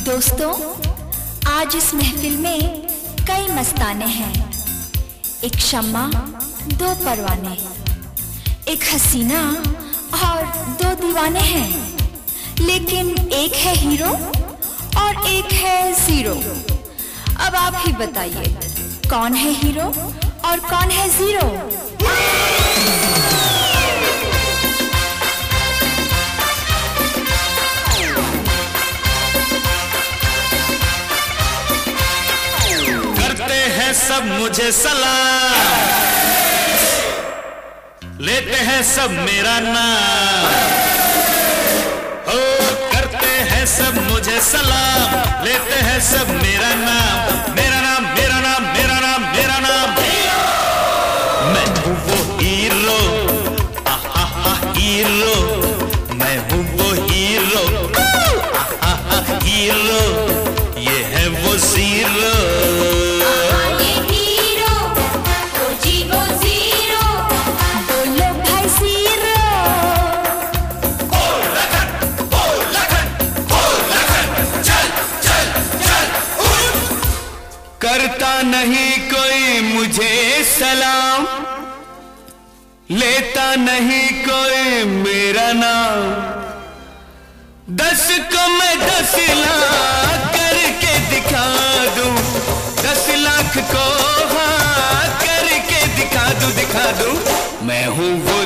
दोस्तों, आज इस महफिल में कई मस्ताने हैं। एक शम्मा, दो परवाने। एक हसीना और दो दीवाने हैं। लेकिन एक है हीरो और एक है ज़ीरो। अब आप ही बताइए, कौन है हीरो और कौन है ज़ीरो? सब मुझे सलाम लेते हैं सब मेरा नाम। हो, करते हैं सब मुझे सलाम। लेते हैं सब मेरा नाम। मेरा नाम मेरा नाम मेरा नाम मेरा नाम। मैं हूँ वो हीरो। हीरो। मैं हूँ वो हीरो। हीरो। ये है वो ज़ीरो। लेता नहीं कोई मेरा नाम। दस को मैं दस लाख करके दिखा दू। दस लाख को हाँ करके दिखा दू दिखा दू। मैं हूँ वो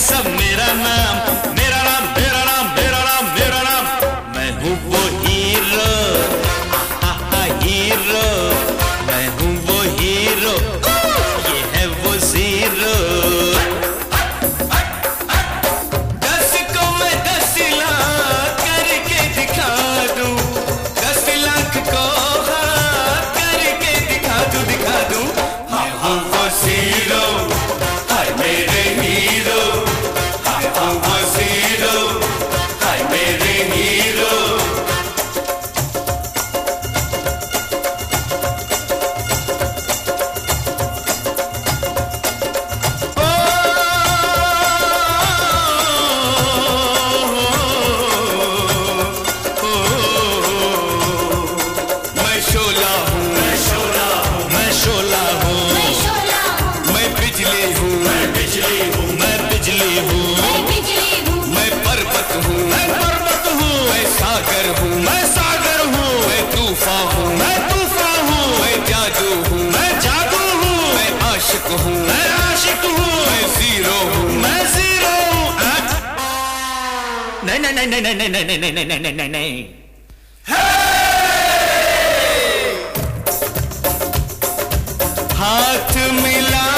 seven. Guerreiro नहीं नहीं नहीं नहीं नहीं नहीं नहीं नहीं नहीं नहीं नहीं हाथ मिला